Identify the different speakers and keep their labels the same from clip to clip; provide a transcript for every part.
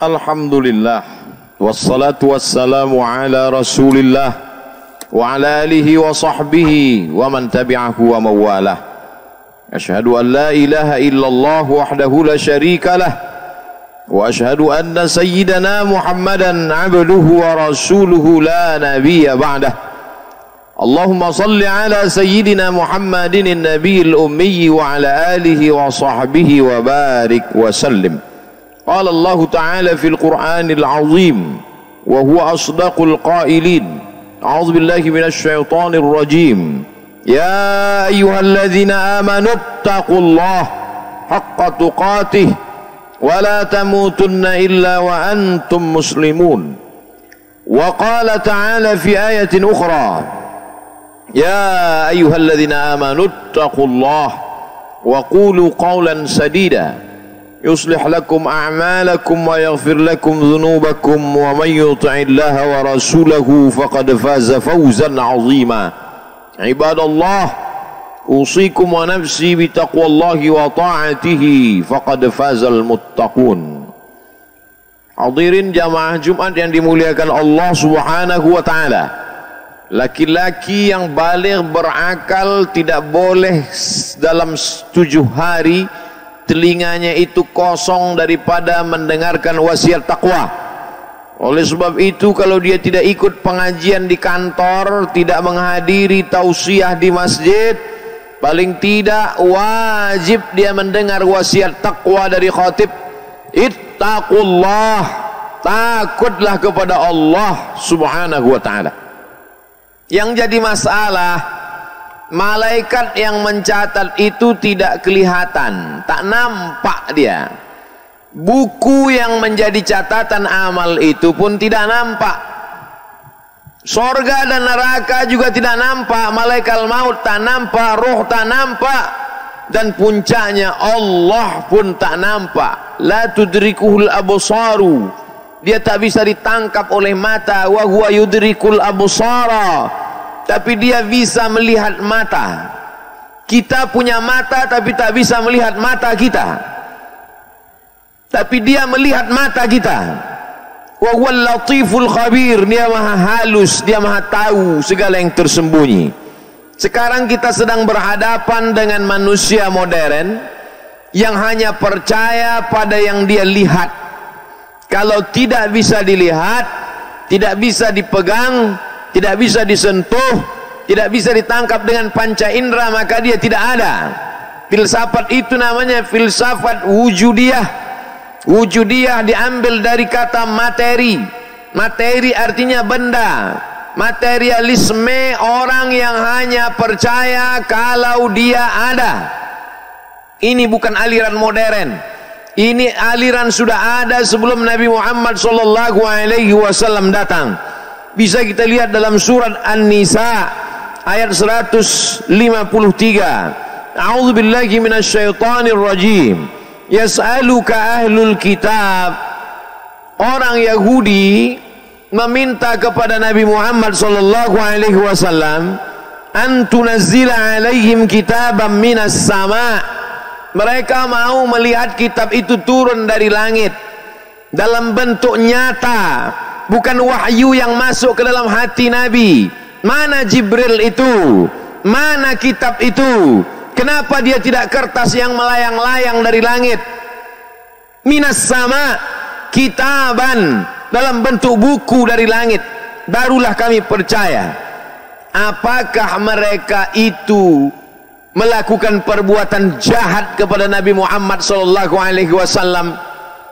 Speaker 1: Alhamdulillah Wassalatu wassalamu ala rasulillah Wa ala alihi wa sahbihi Wa man tabi'ahu wa mawalah Ashhadu an la ilaha illallah wahdahu la sharika lah Wa ashhadu anna sayyidana muhammadan abduhu wa rasuluhu la nabiya ba'dah Allahumma salli ala sayyidina muhammadin nabiyil ummi wa ala alihi wa sahbihi wa barik wa sallim قال الله تعالى في القرآن العظيم وهو أصدق القائلين أعوذ بالله من الشيطان الرجيم. يا أيها الذين آمنوا اتقوا الله حق تقاته ولا تموتن إلا وأنتم مسلمون. وقال تعالى في آية أخرى يا أيها الذين آمنوا اتقوا الله وقولوا قولا سديدا. يصلح لكم أعمالكم ويغفر لكم ذنوبكم ومن يطع الله ورسوله فقد فاز فوزا عظيما عباد الله أوصيكم ونفسي بتقوى الله وطاعته فقد فاز المتقون Hadirin jamaah Jumat yang dimuliakan Allah Subhanahu wa taala. Laki-laki yang balik berakal tidak boleh dalam tujuh hari telinganya itu kosong daripada mendengarkan wasiat takwa. Oleh sebab itu kalau dia tidak ikut pengajian di kantor, tidak menghadiri tausiah di masjid, paling tidak wajib dia mendengar wasiat takwa dari khatib. Ittaqullah, takutlah kepada Allah Subhanahu wa taala. Yang jadi masalah malaikat yang mencatat itu tidak kelihatan, tak nampak dia. Buku yang menjadi catatan amal itu pun tidak nampak. Sorga dan neraka juga tidak nampak, malaikat maut tak nampak, roh tak nampak, dan puncaknya Allah pun tak nampak. La tudrikuhul. Dia tak bisa ditangkap oleh mata wa huwa yudrikul tapi dia bisa melihat mata. Kita punya mata tapi tak bisa melihat mata kita. Tapi dia melihat mata kita. Wa huwal latiful khabir, dia maha halus, dia maha tahu segala yang tersembunyi. Sekarang kita sedang berhadapan dengan manusia modern yang hanya percaya pada yang dia lihat. Kalau tidak bisa dilihat, tidak bisa dipegang, tidak bisa disentuh, tidak bisa ditangkap dengan panca indera maka dia tidak ada. Filsafat itu namanya filsafat wujudiyah. Wujudiyah diambil dari kata materi. Materi artinya benda. Materialisme orang yang hanya percaya kalau dia ada. Ini bukan aliran modern. Ini aliran sudah ada sebelum Nabi Muhammad wasallam datang bisa kita lihat dalam surat An-Nisa ayat 153 A'udzu billahi minasyaitonir rajim. Yas'aluka ahlul kitab. Orang Yahudi meminta kepada Nabi Muhammad sallallahu alaihi wasallam an tunazzila alaihim kitaban minas sama. Mereka mau melihat kitab itu turun dari langit dalam bentuk nyata bukan wahyu yang masuk ke dalam hati Nabi. Mana Jibril itu? Mana kitab itu? Kenapa dia tidak kertas yang melayang-layang dari langit? Minas sama kitaban dalam bentuk buku dari langit. Barulah kami percaya. Apakah mereka itu melakukan perbuatan jahat kepada Nabi Muhammad sallallahu alaihi wasallam?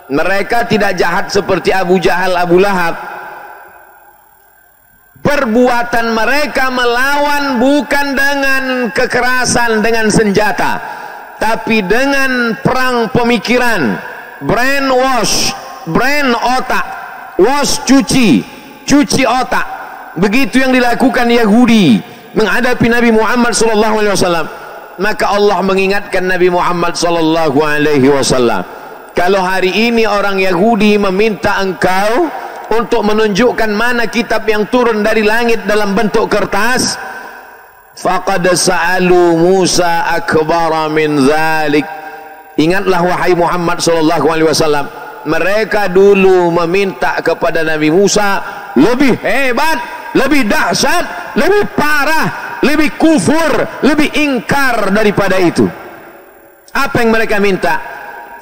Speaker 1: Mereka tidak jahat seperti Abu Jahal, Abu Lahab. Perbuatan mereka melawan bukan dengan kekerasan, dengan senjata. Tapi dengan perang pemikiran. Brain wash, brain otak. Wash cuci, cuci otak. Begitu yang dilakukan Yahudi menghadapi Nabi Muhammad sallallahu alaihi wasallam. Maka Allah mengingatkan Nabi Muhammad sallallahu alaihi wasallam kalau hari ini orang Yahudi meminta engkau untuk menunjukkan mana kitab yang turun dari langit dalam bentuk kertas, faqad sa'alu Musa akbar min. Ingatlah wahai Muhammad sallallahu alaihi wasallam, mereka dulu meminta kepada Nabi Musa lebih hebat, lebih dahsyat, lebih parah, lebih kufur, lebih ingkar daripada itu. Apa yang mereka minta?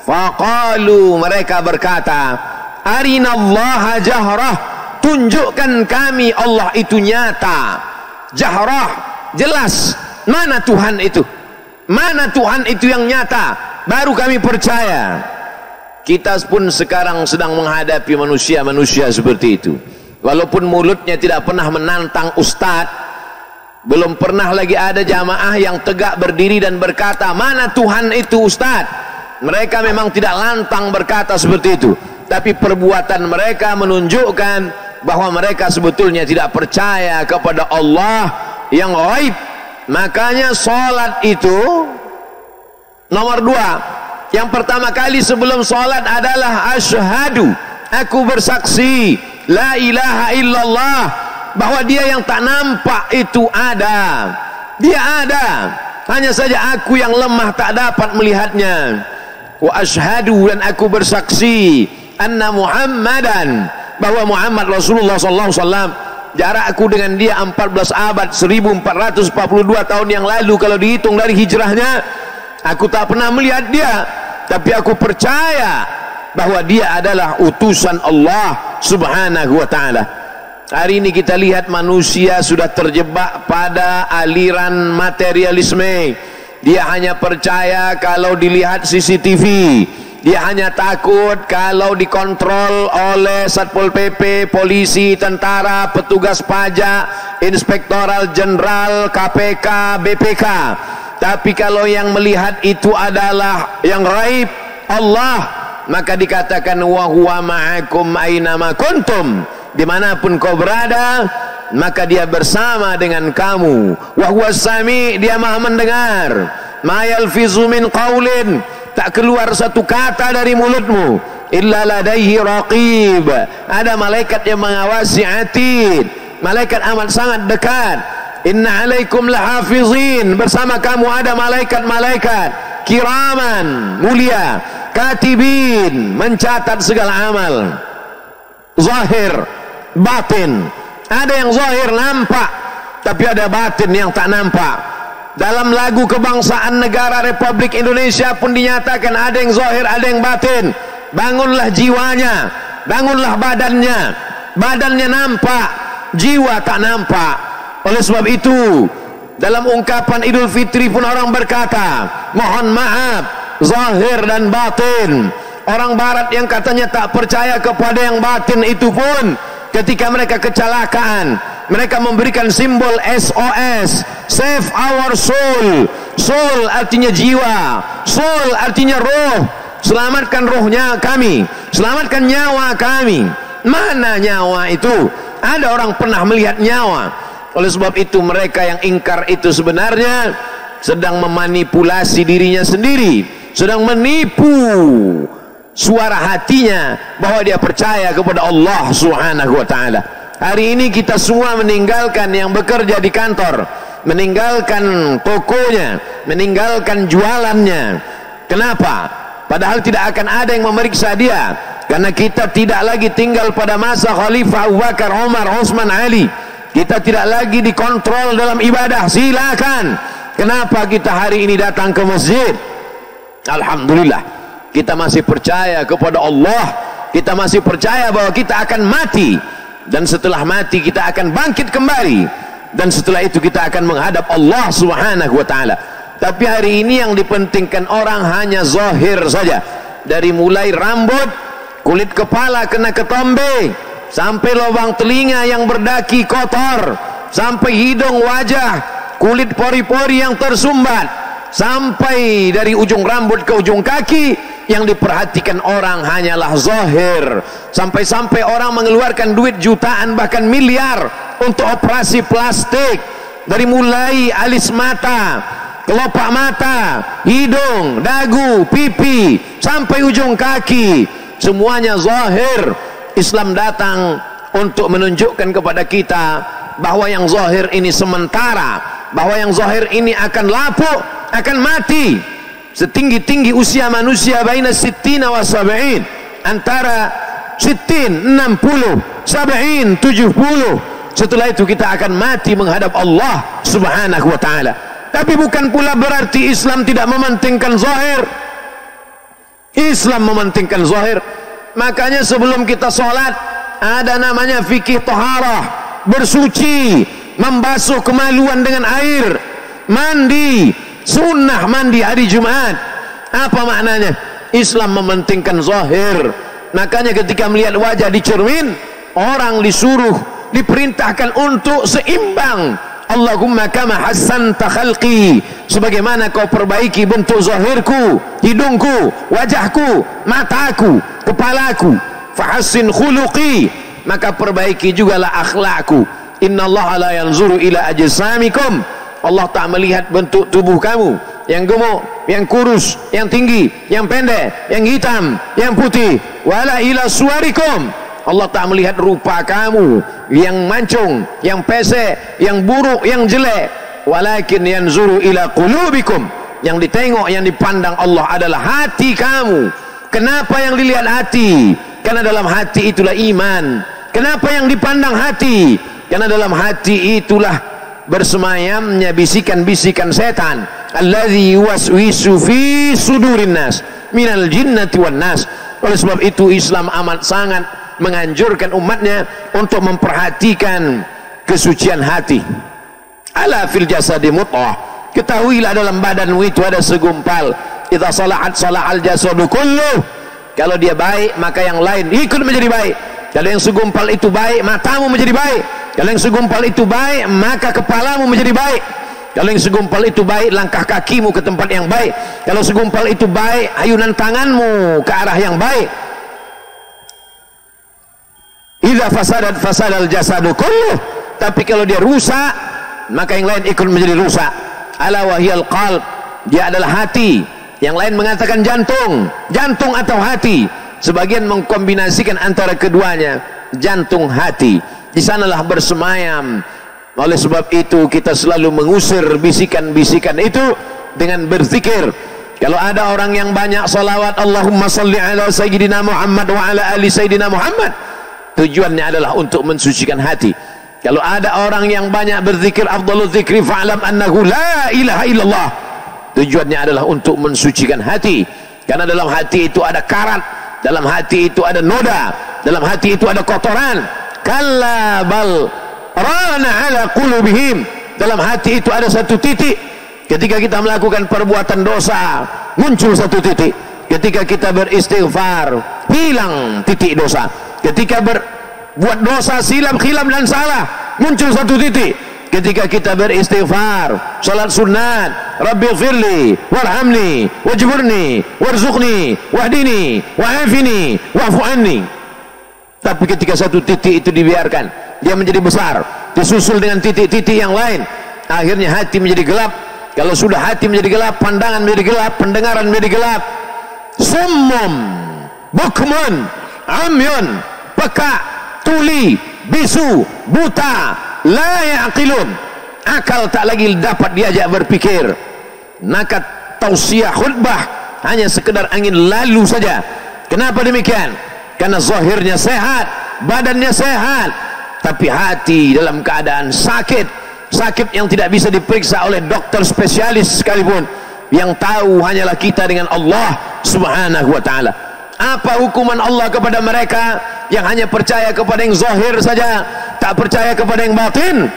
Speaker 1: Faqalu mereka berkata, Arinallaha jahrah, tunjukkan kami Allah itu nyata. Jahrah, jelas. Mana Tuhan itu? Mana Tuhan itu yang nyata? Baru kami percaya. Kita pun sekarang sedang menghadapi manusia-manusia seperti itu. Walaupun mulutnya tidak pernah menantang ustaz, belum pernah lagi ada jamaah yang tegak berdiri dan berkata, "Mana Tuhan itu, ustaz?" Mereka memang tidak lantang berkata seperti itu, tapi perbuatan mereka menunjukkan bahwa mereka sebetulnya tidak percaya kepada Allah yang gaib. Makanya salat itu nomor dua. Yang pertama kali sebelum solat adalah asyhadu. Aku bersaksi la ilaha illallah bahwa dia yang tak nampak itu ada. Dia ada. Hanya saja aku yang lemah tak dapat melihatnya wa asyhadu dan aku bersaksi anna muhammadan bahwa Muhammad Rasulullah sallallahu alaihi wasallam jarakku dengan dia 14 abad 1442 tahun yang lalu kalau dihitung dari hijrahnya Aku tak pernah melihat dia, tapi aku percaya bahwa dia adalah utusan Allah Subhanahu wa taala. Hari ini kita lihat manusia sudah terjebak pada aliran materialisme. Dia hanya percaya kalau dilihat CCTV. Dia hanya takut kalau dikontrol oleh Satpol PP, polisi, tentara, petugas pajak, inspektoral jenderal, KPK, BPK. Tapi kalau yang melihat itu adalah yang raib Allah, maka dikatakan wa huwa ma'akum aina kuntum. Di mana pun kau berada, maka dia bersama dengan kamu. Wa huwa sami, dia maha mendengar. Ma yalfizu min qawlin, tak keluar satu kata dari mulutmu. Illa ladaihi raqib. Ada malaikat yang mengawasi atid. Malaikat amat sangat dekat. Inna alaikum lahafizin bersama kamu ada malaikat-malaikat kiraman mulia katibin mencatat segala amal zahir batin ada yang zahir nampak. Tapi ada batin yang tak nampak. Dalam lagu kebangsaan negara Republik Indonesia pun dinyatakan ada yang zahir ada yang batin. Bangunlah jiwanya bangunlah badannya. Badannya nampak jiwa tak nampak. Oleh sebab itu, dalam ungkapan Idul Fitri pun orang berkata, mohon maaf, zahir dan batin. Orang barat yang katanya tak percaya kepada yang batin itu pun ketika mereka kecelakaan, mereka memberikan simbol SOS, save our soul. Soul artinya jiwa, soul artinya roh. Selamatkan rohnya kami, selamatkan nyawa kami. Mana nyawa itu? Ada orang pernah melihat nyawa oleh sebab itu mereka yang ingkar itu sebenarnya sedang memanipulasi dirinya sendiri, sedang menipu suara hatinya bahwa dia percaya kepada Allah Subhanahu wa taala. Hari ini kita semua meninggalkan yang bekerja di kantor, meninggalkan tokonya, meninggalkan jualannya. Kenapa? Padahal tidak akan ada yang memeriksa dia karena kita tidak lagi tinggal pada masa Khalifah Abu Bakar, Umar, Utsman, Ali kita tidak lagi dikontrol dalam ibadah silakan kenapa kita hari ini datang ke masjid Alhamdulillah kita masih percaya kepada Allah. Kita masih percaya bahwa kita akan mati. Dan setelah mati kita akan bangkit kembali. Dan setelah itu kita akan menghadap Allah subhanahu wa ta'ala. Tapi hari ini yang dipentingkan orang hanya zahir saja. Dari mulai rambut kulit kepala kena ketombe sampai lubang telinga yang berdaki kotor sampai hidung wajah kulit pori-pori yang tersumbat sampai dari ujung rambut ke ujung kaki yang diperhatikan orang hanyalah zahir. Sampai-sampai orang mengeluarkan duit jutaan bahkan miliar untuk operasi plastik. Dari mulai alis mata kelopak mata hidung, dagu, pipi sampai ujung kaki. Semuanya zahir. Islam datang untuk menunjukkan kepada kita bahwa yang zahir ini sementara bahwa yang zahir ini akan lapuk akan mati setinggi-tinggi usia manusia baina sittina wa sab'in. Antara sitin 60 70 70 setelah itu kita akan mati menghadap Allah subhanahu wa ta'ala. Tapi bukan pula berarti Islam tidak mementingkan zahir. Islam mementingkan zahir. Makanya sebelum kita sholat ada namanya fikih toharah. Bersuci membasuh kemaluan dengan air. Mandi sunnah mandi hari Jumat apa maknanya? Islam mementingkan zahir. Makanya ketika melihat wajah di cermin orang disuruh diperintahkan untuk seimbang. Allahumma kama hassanta khalqi. Sebagaimana kau perbaiki bentuk zahirku hidungku wajahku mataku kepalaku. Fahassin khuluqi. Maka perbaiki jugalah akhlakku. Allah la yanzuru ila ajsamikum Allah tak melihat bentuk tubuh kamu yang gemuk, yang kurus, yang tinggi, yang pendek, yang hitam, yang putih. Wala ila suarikum. Allah tak melihat rupa kamu yang mancung, yang pesek, yang buruk, yang jelek. Walakin yanzuru ila qulubikum. Yang ditengok, yang dipandang Allah adalah hati kamu. Kenapa yang dilihat hati? Karena dalam hati itulah iman. Kenapa yang dipandang hati? Karena dalam hati itulah bersemayamnya bisikan-bisikan setan. Alladzi waswisu fi sudurin nas minal jinnati wan nas. Oleh sebab itu Islam amat sangat menganjurkan umatnya untuk memperhatikan kesucian hati. Ala fil jasadi mut'ah. Ketahuilah dalam badanmu itu ada segumpal. Idza salahat salahal jasadu kullu. Kalau dia baik maka yang lain ikut menjadi baik. Kalau yang segumpal itu baik matamu menjadi baik kalau yang segumpal itu baik maka kepalamu menjadi baik. Kalau yang segumpal itu baik langkah kakimu ke tempat yang baik. Kalau segumpal itu baik ayunan tanganmu ke arah yang baik. Idza fasadat fasadal jasadu kulluh. Tapi kalau dia rusak maka yang lain ikut menjadi rusak. Ala wahyal qalb. Dia adalah hati. Yang lain mengatakan jantung. Jantung atau hati. Sebagian mengkombinasikan antara keduanya jantung hati di sanalah bersemayam. Oleh sebab itu kita selalu mengusir bisikan-bisikan itu dengan berzikir. Kalau ada orang yang banyak salawat Allahumma salli ala sayyidina Muhammad wa ala ali sayyidina Muhammad tujuannya adalah untuk mensucikan hati. Kalau ada orang yang banyak berzikir afdalul zikri fa'lam annahu la ilaha illallah tujuannya adalah untuk mensucikan hati. Karena dalam hati itu ada karat dalam hati itu ada noda dalam hati itu ada kotoran kalla bal rana ala qulubihim. Dalam hati itu ada satu titik. Ketika kita melakukan perbuatan dosa muncul satu titik. Ketika kita beristighfar hilang titik dosa. Ketika berbuat dosa silap khilaf dan salah muncul satu titik. Ketika kita beristighfar salat sunat rabbi firli warhamni wajburni warzuqni wahdini wa'afini wa'fu anni tapi ketika satu titik itu dibiarkan dia menjadi besar disusul dengan titik-titik yang lain. Akhirnya hati menjadi gelap. Kalau sudah hati menjadi gelap pandangan menjadi gelap pendengaran menjadi gelap. Summum bukmun amyun peka tuli bisu buta la yaqilun. Akal tak lagi dapat diajak berpikir. Maka tausiah khutbah hanya sekedar angin lalu saja. Kenapa demikian karena zahirnya sehat badannya sehat. Tapi hati dalam keadaan sakit. Sakit yang tidak bisa diperiksa oleh dokter spesialis sekalipun. Yang tahu hanyalah kita dengan Allah subhanahu wa ta'ala. Apa hukuman Allah kepada mereka? Yang hanya percaya kepada yang zahir saja tak percaya kepada yang batin.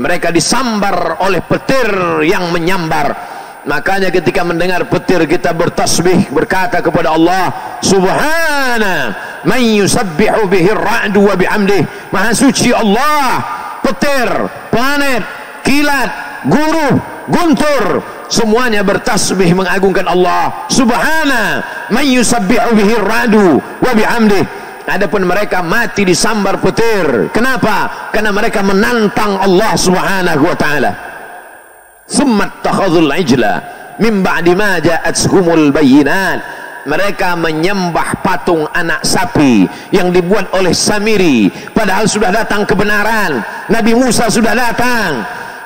Speaker 1: Mereka disambar oleh petir yang menyambar makanya ketika mendengar petir kita bertasbih berkata kepada Allah subhana man yusabbihu bihi ar-ra'du wa bihamdih. Maha suci Allah petir planet kilat guru guntur semuanya bertasbih mengagungkan Allah. Subhana man yusabbihu bihi ar-ra'du wa bihamdih. Adapun mereka mati disambar petir. Kenapa? Karena mereka menantang Allah subhanahu wa ta'ala summat takhadhul ijla min ba'di ma ja'atshumul bayyinat. Mereka menyembah patung anak sapi yang dibuat oleh Samiri padahal sudah datang kebenaran. Nabi Musa sudah datang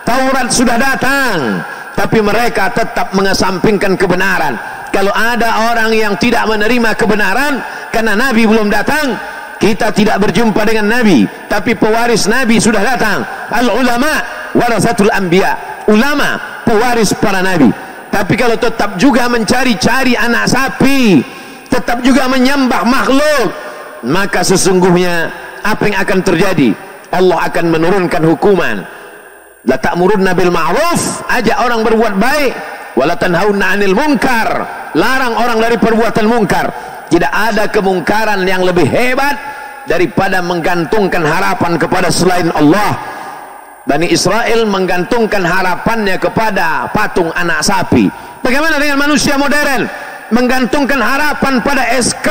Speaker 1: Taurat sudah datang tapi mereka tetap mengesampingkan kebenaran. Kalau ada orang yang tidak menerima kebenaran karena Nabi belum datang kita tidak berjumpa dengan Nabi tapi pewaris Nabi sudah datang. Al ulama warasatul anbiya ulama pewaris para Nabi. Tapi kalau tetap juga mencari-cari anak sapi tetap juga menyembah makhluk maka sesungguhnya apa yang akan terjadi? Allah akan menurunkan hukuman. La ta'murunna bil ma'ruf ajak orang berbuat baik. Wala tanhauna 'anil munkar larang orang dari perbuatan mungkar tidak ada kemungkaran yang lebih hebat daripada menggantungkan harapan kepada selain Allah Bani Israel menggantungkan harapannya kepada patung anak sapi. Bagaimana dengan manusia modern? Menggantungkan harapan pada SK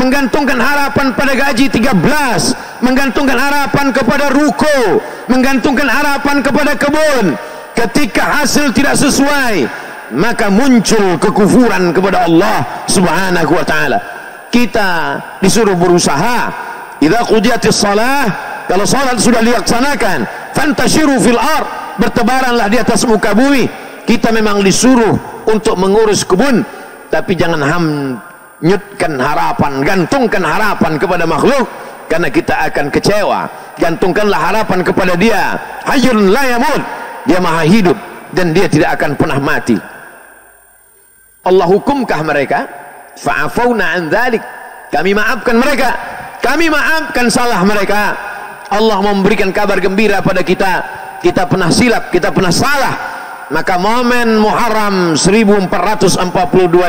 Speaker 1: menggantungkan harapan pada gaji 13 menggantungkan harapan kepada ruko menggantungkan harapan kepada kebun. Ketika hasil tidak sesuai maka muncul kekufuran kepada Allah subhanahu wa ta'ala. Kita disuruh berusaha. Idha qudiyatis salah kalau salat sudah dilaksanakan fantashiru fil ar. Bertebaranlah di atas muka bumi. Kita memang disuruh untuk mengurus kebun. Tapi jangan hanyutkan harapan gantungkan harapan kepada makhluk. Karena kita akan kecewa. Gantungkanlah harapan kepada dia. Hayyun la yamut. Dia maha hidup dan dia tidak akan pernah mati. Allah hukumkah mereka? Fa'afawna an dhalik. Kami maafkan mereka. Kami maafkan salah mereka Allah memberikan kabar gembira pada kita. Kita pernah silap kita pernah salah. Maka momen Muharram 1442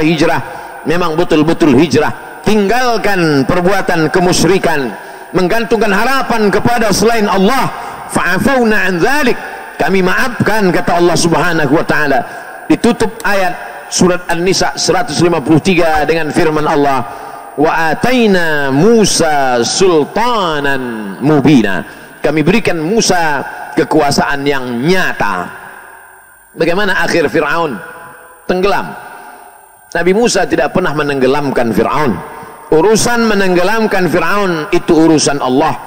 Speaker 1: Hijrah memang betul-betul hijrah. Tinggalkan perbuatan kemusyrikan. Menggantungkan harapan kepada selain Allah. Fa'afawna an dhalik. Kami maafkan kata Allah subhanahu wa ta'ala. Ditutup ayat surat An-Nisa 153 dengan firman Allah wa ataina Musa sultanan mubina kami berikan Musa kekuasaan yang nyata Bagaimana akhir Fir'aun? Tenggelam. Nabi Musa tidak pernah menenggelamkan Fir'aun. Urusan menenggelamkan Fir'aun itu urusan Allah.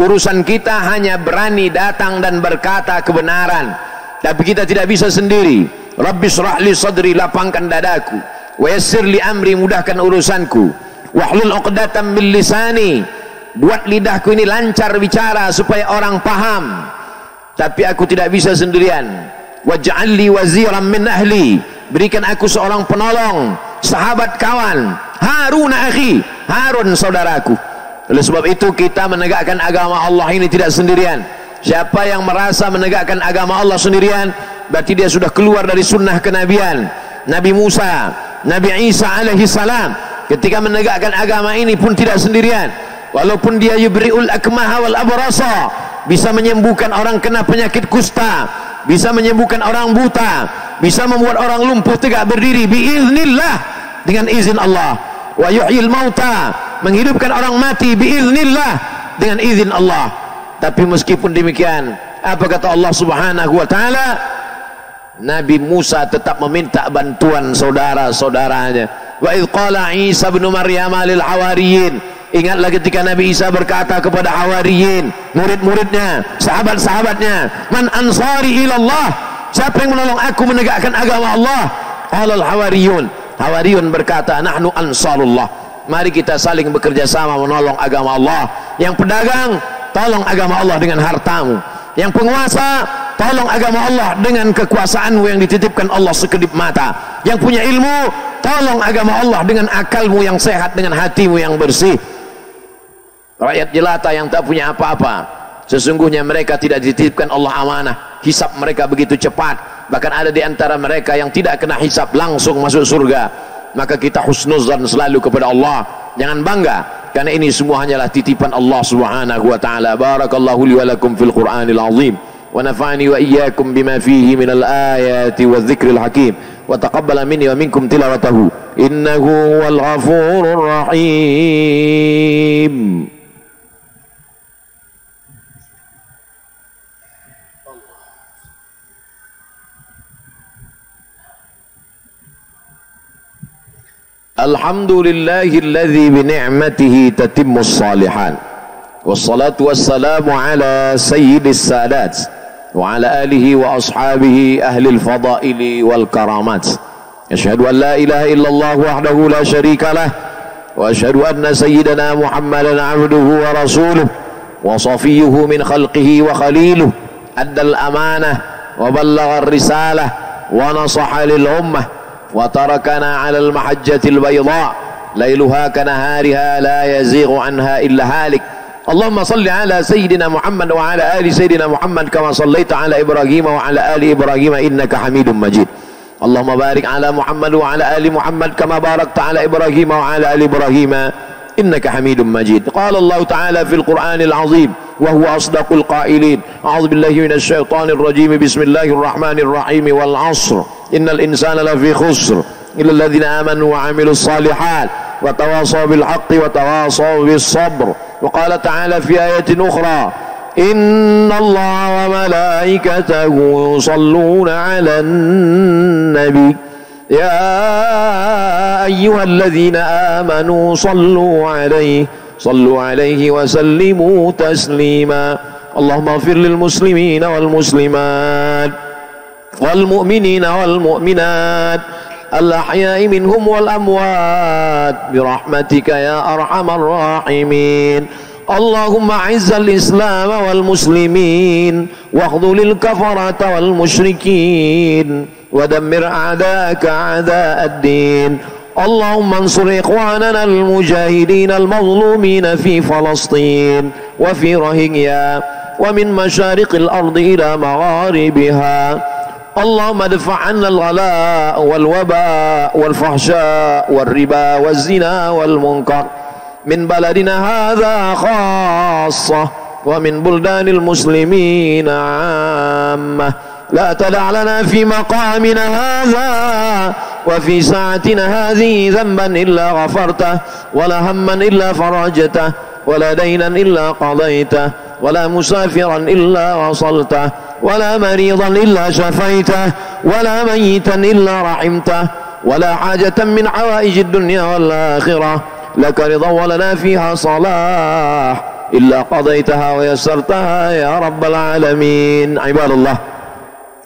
Speaker 1: Urusan kita hanya berani datang dan berkata kebenaran. Tapi kita tidak bisa sendiri. Rabbi surahli sadri lapangkan dadaku. Wa yassir li amri mudahkan urusanku. Wahlul uqdatam bil lisani. Buat lidahku ini lancar bicara supaya orang paham. Tapi aku tidak bisa sendirian. Waj'alli waziran min ahli. Berikan aku seorang penolong sahabat kawan. Harun akhi Harun saudaraku. Oleh sebab itu kita menegakkan agama Allah ini tidak sendirian. Siapa yang merasa menegakkan agama Allah sendirian berarti dia sudah keluar dari sunnah kenabian. Nabi Musa Nabi Isa alaihi salam ketika menegakkan agama ini pun tidak sendirian. Walaupun dia yubri'ul akmaha wal abrasa bisa menyembuhkan orang kena penyakit kusta bisa menyembuhkan orang buta bisa membuat orang lumpuh tegak berdiri biiznillah dengan izin Allah. Wa yuhyil mauta menghidupkan orang mati biiznillah dengan izin Allah. Tapi meskipun demikian apa kata Allah Subhanahu wa taala Nabi Musa tetap meminta bantuan saudara-saudaranya wa idh qala Isa bin Maryam lil hawariyin Ingatlah ketika Nabi Isa berkata kepada Hawariyin, murid-muridnya, sahabat-sahabatnya, "Man ansari ilallah?" Siapa yang menolong aku menegakkan agama Allah? Alal Hawariyun. Hawariyun berkata, "Nahnu ansarullah." Mari kita saling bekerja sama menolong agama Allah. Yang pedagang, tolong agama Allah dengan hartamu. Yang penguasa, tolong agama Allah dengan kekuasaanmu yang dititipkan Allah sekedip mata. Yang punya ilmu, tolong agama Allah dengan akalmu yang sehat, dengan hatimu yang bersih. Rakyat jelata yang tak punya apa-apa. Sesungguhnya mereka tidak dititipkan Allah amanah. Hisap mereka begitu cepat. Bahkan ada di antara mereka yang tidak kena hisap langsung masuk surga. Maka kita husnuzan selalu kepada Allah. Jangan bangga karena ini semua hanyalah titipan Allah subhanahu wa ta'ala barakallahu li walakum fil quranil azim wa nafa'ani wa iyyakum bima fihi minal ayati wa dhikril hakim wa taqabbala minni wa minkum tilawatahu innahu wal ghafurur rahim Alhamdulillahilladzi bi ni'matihi tatimmus salihan. Wassalatu wassalamu ala sayyidis sadat وعلى آله وأصحابه أهل الفضائل والكرامات أشهد أن لا إله إلا الله وحده لا شريك له وأشهد أن سيدنا محمدا عبده ورسوله وصفيه من خلقه وخليله أدى الأمانة وبلغ الرسالة ونصح للأمة وتركنا على المحجة البيضاء ليلها كنهارها لا يزيغ عنها إلا هالك. اللهم صل على سيدنا محمد وعلى آل سيدنا محمد كما صليت على إبراهيم وعلى آل إبراهيم إنك حميد مجيد. اللهم بارك على محمد وعلى آل محمد كما باركت على إبراهيم وعلى آل إبراهيم إنك حميد مجيد. قال الله تعالى في القرآن العظيم وهو أصدق القائلين أعوذ بالله من الشيطان الرجيم بسم الله الرحمن الرحيم والعصر. إن الإنسان لفي خسر إلا الذين آمنوا وعملوا الصالحات وتواصوا بالحق وتواصوا بالصبر. وقال تعالى في آية أخرى إن الله وملائكته يصلون على النبي. يا أيها الذين آمنوا صلوا عليه صلوا عليه وسلموا تسليما. اللهم اغفر للمسلمين والمسلمات. والمؤمنين والمؤمنات الأحياء منهم والأموات برحمتك يا أرحم الراحمين. اللهم أعز الإسلام والمسلمين واخذل الكفرة والمشركين ودمر أعداءك أعداء الدين. اللهم انصر إخواننا المجاهدين المظلومين في فلسطين وفي رهينيا ومن مشارق الأرض إلى مغاربها. اللهم ادفع عنا الغلاء والوباء والفحشاء والربا والزنا والمنكر. من بلدنا هذا خاصة ومن بلدان المسلمين عامة. لا تدع لنا في مقامنا هذا وفي ساعتنا هذه ذنبا إلا غفرته ولا هما إلا فرجته ولا دينا إلا قضيته ولا مسافرا إلا وصلته. ولا مريضا إلا شفيته ولا ميتا إلا رحمته ولا حاجة من حوائج الدنيا والآخرة. لك رضا ولنا فيها صلاح إلا قضيتها ويسرتها يا رب العالمين. عباد الله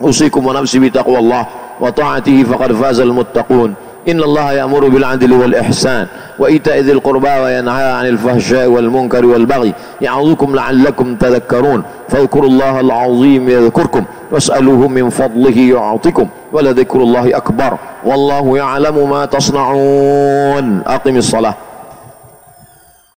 Speaker 1: أوصيكم ونفسي بتقوى الله وطاعته فقد فاز المتقون. إن الله يأمر بالعدل والإحسان وإيتاء ذي القربى وينهى عن الفحشاء والمنكر والبغي يعظكم لعلكم تذكرون فاذكروا الله العظيم يذكركم واسألوه من فضله يعطكم ولذكر الله أكبر والله يعلم ما تصنعون أقم الصلاة